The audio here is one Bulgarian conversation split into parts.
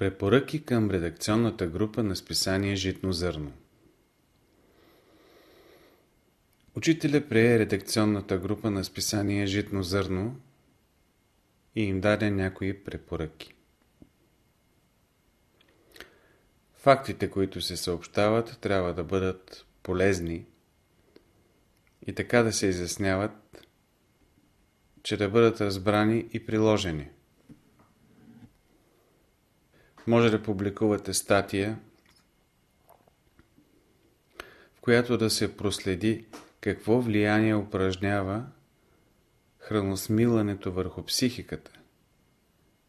Препоръки към редакционната група на списание Житно зърно Учителя прие редакционната група на списание Житно зърно и им даде някои препоръки. Фактите, които се съобщават, трябва да бъдат полезни и така да се изясняват, че да бъдат разбрани и приложени. Може да публикувате статия, в която да се проследи какво влияние упражнява храносмилането върху психиката.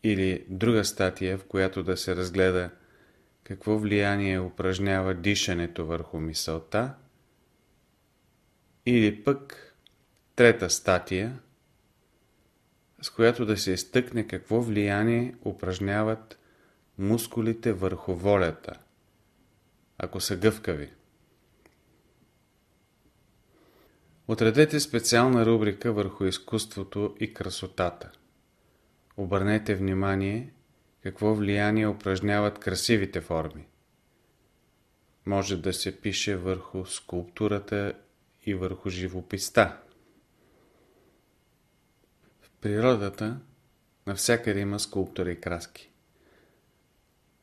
Или друга статия, в която да се разгледа какво влияние упражнява дишането върху мисълта. Или пък трета статия, с която да се изтъкне какво влияние упражняват мускулите върху волята, ако са гъвкави. Отредете специална рубрика върху изкуството и красотата. Обърнете внимание какво влияние упражняват красивите форми. Може да се пише върху скулптурата и върху живописта. В природата навсякъде има скулптури и краски.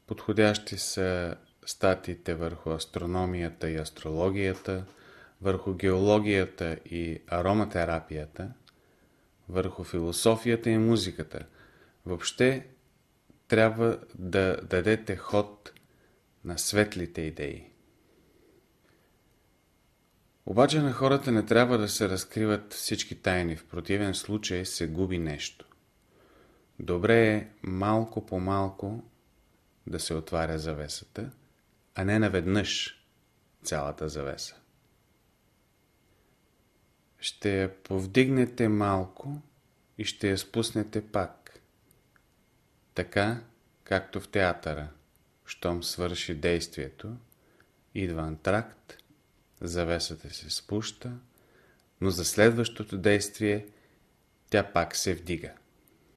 Подходящи са статиите върху астрономията и астрологията, върху геологията и ароматерапията, върху философията и музиката. Въобще трябва да дадете ход на светлите идеи. Обаче на хората не трябва да се разкриват всички тайни, в противен случай се губи нещо. Добре е малко по малко да се отваря завесата, а не наведнъж цялата завеса. Ще я повдигнете малко и ще я спуснете пак. Така, както в театъра. Щом свърши действието, идва антракт, завесата се спуща, но за следващото действие тя пак се вдига.